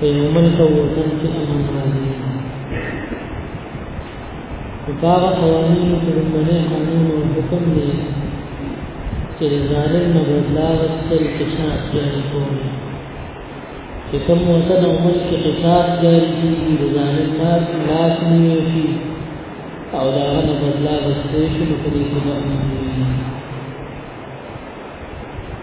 پیغمبر صلی الله علیه وسلم چې امام راځي کفاره قوانین چې باندې قانون او حکم دی چې ظالم نه بدلا غوښتل چې شاعر جاری کوي چې کوم وطن او ملک کې قصاص جاری کیږي د ظالم مال لاس نیول شي او دا غنه بدلا غوښتل شي نو په دې کې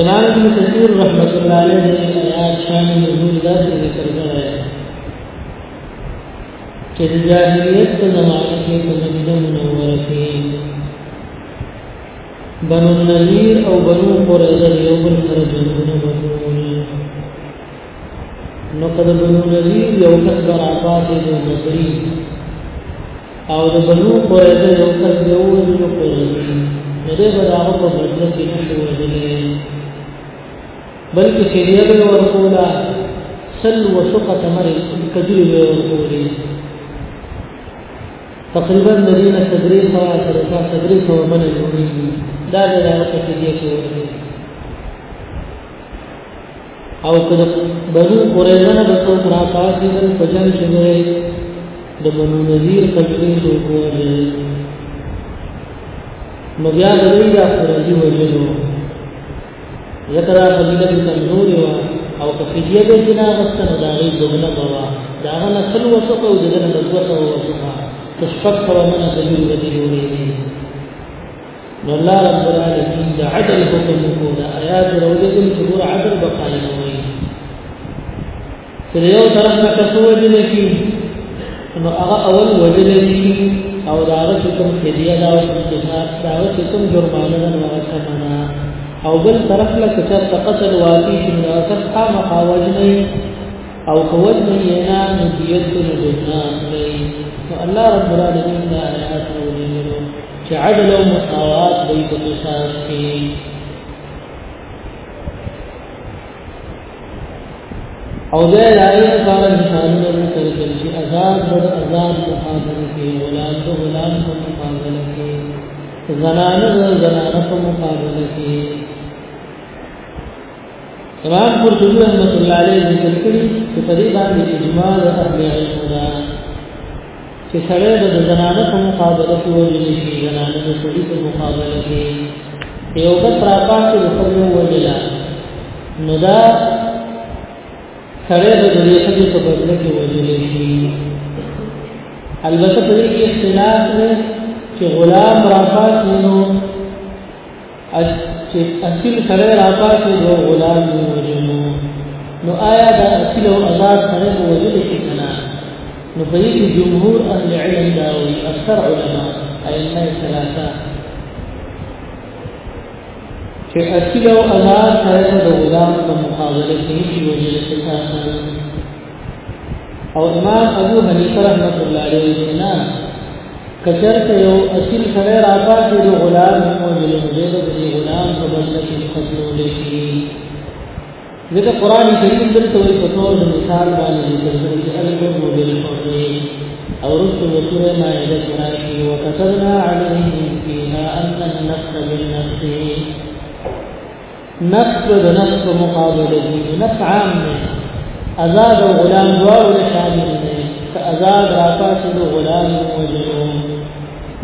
امام ابن کثیر رحمت الله علیه د آیات شان نزول داسې ذکر کړی چې د جاهلیت په زمانه کې په مدینه منوره کې بنو النذیر او بنو قریظه یو بل سره جنګونه وکړل نو کله بنو نذیر یو کس برافاته دی نظری او د بنو قریظه یو کس دی او د بنو قریظه نه دی برابر په بدل کې نشو ودلې بلکې شریعه به ورکولا سل وسقه تمر کجوري به ورکولې تقریبا مدینه صدرې سوا سره صدرې سوا باندې جوړېږي دا د راوته کې دی چې او کله بنو قریظه نه څو را پاسې د فجر شوه د بنو نذیر قبلی شو کوله نو بیا د دوی دا فرضي وجلو ذکر فضیلت کمزور او په فدیه به کې نه غوښتل دا غي دغنه بوا دا غنه سل وسقه او دغنه دغه وسقه تشفق فرمانه سجود وجلو نه نو الله رب العالمین د عدل حکم کو د آیات روزل چې ګور عدل به قائم وي تر یو طرف نه کسو وجل کی نو هغه اول وجل کی او دا هغه چې کوم فدیه دا او کوم جهاد دا هغه چې کوم جرمانه نه هغه کمنا او بل طرف له کچا تقتل واقع شي نو اثر قام قاوج نه او قوت نه نه نبیت نه نه الله رب العالمین دا آیات چې عدل او مساوات به په قصاص کې او دا لایي لپاره مثالونه ذکر کړي چې آزاد بر آزاد مقابله کې غلام د غلام په مقابله کې زنانه د زنانه په مقابله کې امام قرطبي رحمۃ اللہ علیہ ذکر کړی چې په دې باندې اجماع د اهل علم دا چې سړی د زنانه په مقابله کې وجل شي زنانه د سړي په مقابله کې یو بل راپا کې وکړو وجل نو دا سړی د دې خدي په بدل کې وجل شي البته په دې کې اختلاف دی چې غلام راپا کې نو اش چې اصل سره راپاسې یو غلام دی وجنو نو آیا دا اصل او آزاد سره په وجود کې کنا نو په دې جمهور اهل علم دا او اکثر علما ائمه ثلاثه چې اصل او آزاد سره د غلام په مقابله کې شي وجود کې او ما ابو حنیفه رحمۃ اللہ علیہ جنا کچرته یو اصل سره راپا چې د غلام او د زید د غلام په بدل کې خپلو دي شي دغه قران کریم د ټول په تور د مثال باندې د ذکر الګو د شوقي او رسو وسره ما اله قراشي وكتبنا عليهم فيها ان النفس بالنفس نفس د نفس په مقابله کې نفس عام دی آزاد او غلام دواړو له شامل دي که آزاد راپاسې د غلام وجلو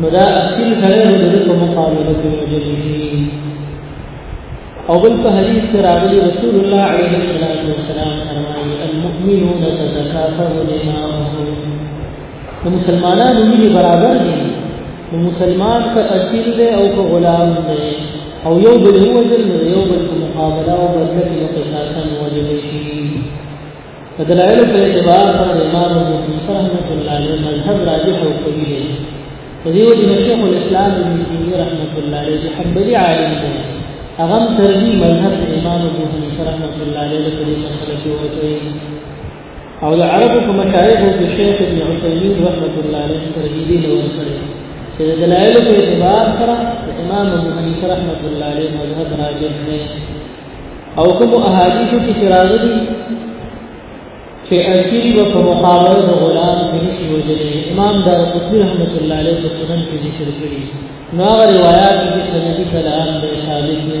نو دا اصل سره د دې په مقابله کې وجل دي او بل په حدیث کې راغلي رسول الله علیه الصلاۃ والسلام فرمایي المؤمنون تتكافئ دماؤهم مسلمانانو ملي برابر دي نو مسلمان که اسیر دی او که غلام دی او یو بل وجل نو یو بل په مقابله او بدله کې متشاکن وجل شي په دلایل په اعتبار سره امام ابو حنیفه رحمۃ اللہ علیہ مذهب راجح او قوی دی په دې وجه شیخ الاسلام ابن تیمیه رحمۃ اللہ علیہ چې حنبلی عالم دی هغه ترجیح مذهب امام ابو حنیفه رحمۃ اللہ علیہ په دې مسله کې وکړي او د عربو په مشایخو کې شیخ ابن عثیمین رحمت الله علیه ترهیدی له ورسره چې د دلایلو په اعتبار سره د امام ابو حنیفه رحمت الله علیه مذهب راجح دی او کوم احادیثو کې چې راغلي چې اکیری و په مقابله د غلام د هیڅ وجلې امام دار قطبی رحمت الله علیه په سنن کې ذکر کړی نو هغه روایت چې سندي کلام به ثابت نه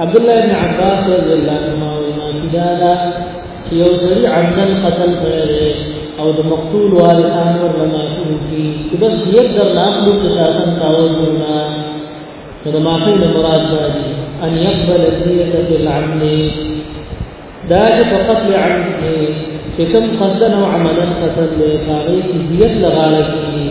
عبد الله بن عباس رضی الله عنهما وایي ماجدانا چې یو سړي عمدن قتل کړی او د مقتول وارثان ورله معصوم کی چې بس یې در ناخلو کې تاسو تاوز ورنا نو د معافی نه مراد دا دي ان يقبل الدية في العمد دا چې په قتل عمد کې چې کوم قصدن او عملا قتل دی هغه کې دیت لغاړه کیږي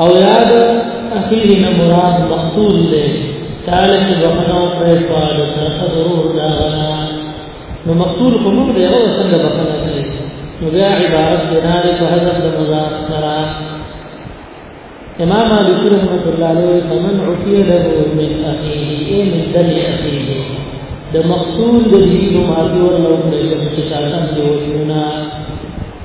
او یاد اخیر نه مراد مقتول دی تعالی چې بخنه او پرې پاله سره ضرور دا غنا نو مقتول کوم دی او څنګه بخنه کوي نو بیا عبارت بنار په حذف د مضاف سره امام ابي رحمه الله عليه فمن عفي له من اخيه اي من دم اخيه د مقتول د دې نو ماتي ورلو د شمس شاتم دی وجونا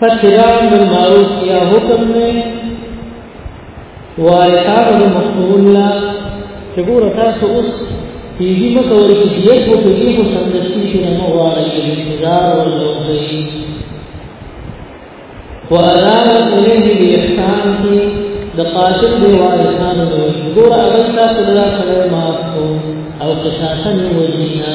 فاتباع بالمعروف یا حکم نه وارثان د مسئول لا چې ګور تاسو اوس پیږي مو کولای شئ یو په دې خو سمدستي شي نو غواړي چې انتظار ولوي وأذان إليه بإحسان في دقاتل دي وارثان دوي ګور اغل تاسو الله سره معاف کو او قصاصا وجینا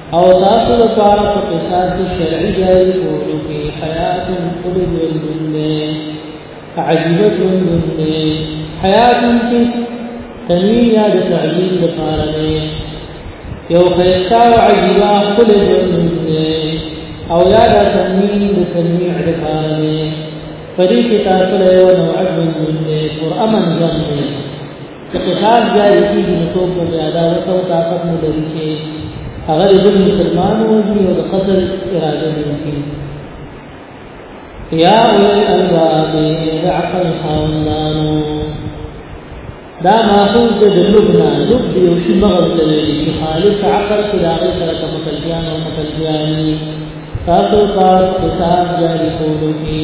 او تاسو لپاره په قصاص شرعي جاری کولو کې حیات قبل ژوند عجیب ژوند دی حیات کې تنوین یا د تعلیم لپاره دی یو خیستا او عجیبه خپل ژوند دی او یا د تنوین د تنویع لپاره دی فريق تاسو له یو نوع ژوند دی پر امن ژوند دی که قصاص جاری کېږي نو څوک به ادا وکړي او طاقت نه لري چې هغه د بل مسلمان ووژني او د قتل اراده نه وکړي یا اولي الالباب د عقل خاوندانو دا ماخوذ د لبنا لب یو شي مغز ته ویلي چې خالص عقل کې د هغې سره که متلګیان او متلګیانې تاسو کار قصاص جاری کولو کې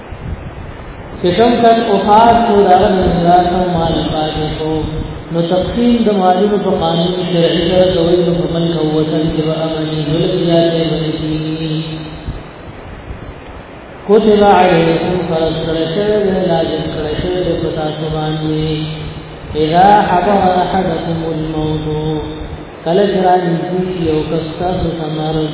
چې کوم کس وفات شو د هغه د میراث او مال پاتې شو نو تقسیم د مالونو په قانون شرعي سره کوي نو په ملک او وطن کې به امني ظلم زیاتې ونشي کتب علیکم فرض کړی شوی دی لازم کړی شوی دی په تاسو باندې اذا حضر احدكم الموت کله چې را نږدې شي یو کس تاسو ته مرض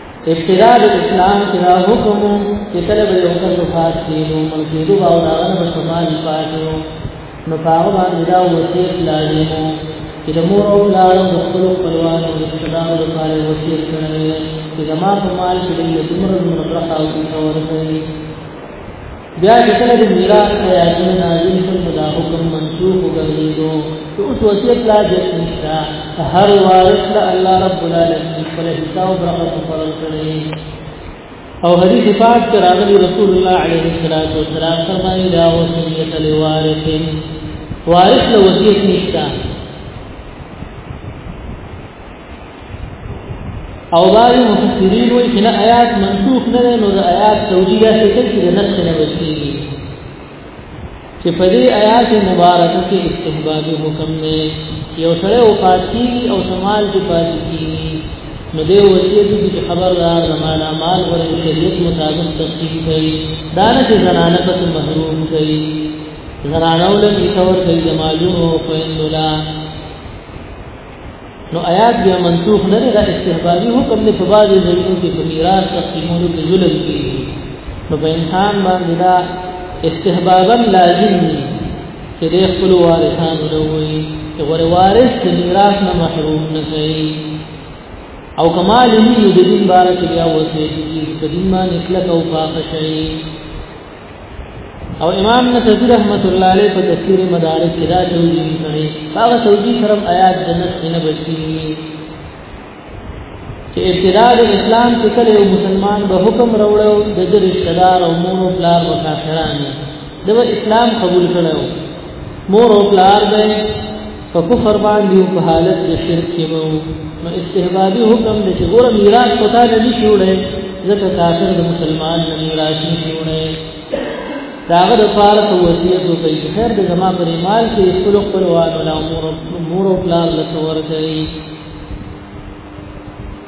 ابتداء د اسلام کې دا حکم چې کله به یو کس وفات شي نو مړ کېدو به او د هغه نه به شمال پاتې وو نو په هغه باندې دا وصیت لازم و چې د مور او پلار د خپلو خپلوانو د رشتهدارو لپاره یې وصیت کړی دی چې زما په مال کې دوی له دومره دومره برخه او ورکوي بیا چې کله د میراث آیاتونه نازل شول نو دا حکم منسوخ وګرځېدو چې اوس وصیت لا جت نشته هر وارث له الله رب العالمین خپل حصه او برخه مقرر کړي او حدیث پاک کې راغلی رسول الله علیه الصلاۃ والسلام فرمایي لا وصیت لوارث وارث له وصیت نشته او بعض مفسرین وایي چې نه آیات منسوخ نه دی نو د آیات توجیه داسې کوي چې د نسخ نه بچېږي چې په دې آیات مبارکه کې استحباب حکم نه یو سره وفات کیږي او سمال کې پاتې کیږي نو دې وصیت دي چې خبردار زمانہ مال ور شریعت مطابق تفصیل کوي دا نه چې زنانه پس محروم کوي زنانه ولې څور کوي د مالونو او پیسو نو آیات بیا منسوخ نه ده استحبابي حکم نه په بعض ځایونو کې په میراث تقسیمولو کې ظلم کیږي نو په انسان باندې دا استحبابا لازم دي چې د خپل وارثانو له وي چې غور وارث د میراث نه محروم نه شي او کمال یې د دین بارک بیا وصیت دي په دین باندې کلک او پاک شي او امام نصفی رحمت الله علیه په تفسیر مدارک کې دا توجیه کړي هغه توجیه سره آیات د نص نه بچي چې ابتدا د اسلام کې کله یو مسلمان به حکم راوړو د دې رشتہ دار او مور او پلار او کافرانو د اسلام قبول کړو مور او پلار به په کفر باندې په حالت د شرک کې مو نو استهبابي حکم دې چې ګوره میراث پتا نه دي شوړې ځکه کافر د مسلمان نه میراث نه شوړې داغه د پاره ته وصیت وکړي چې خیر د زما پر مال کې خپل خپلوان او مور او پلار له څور کوي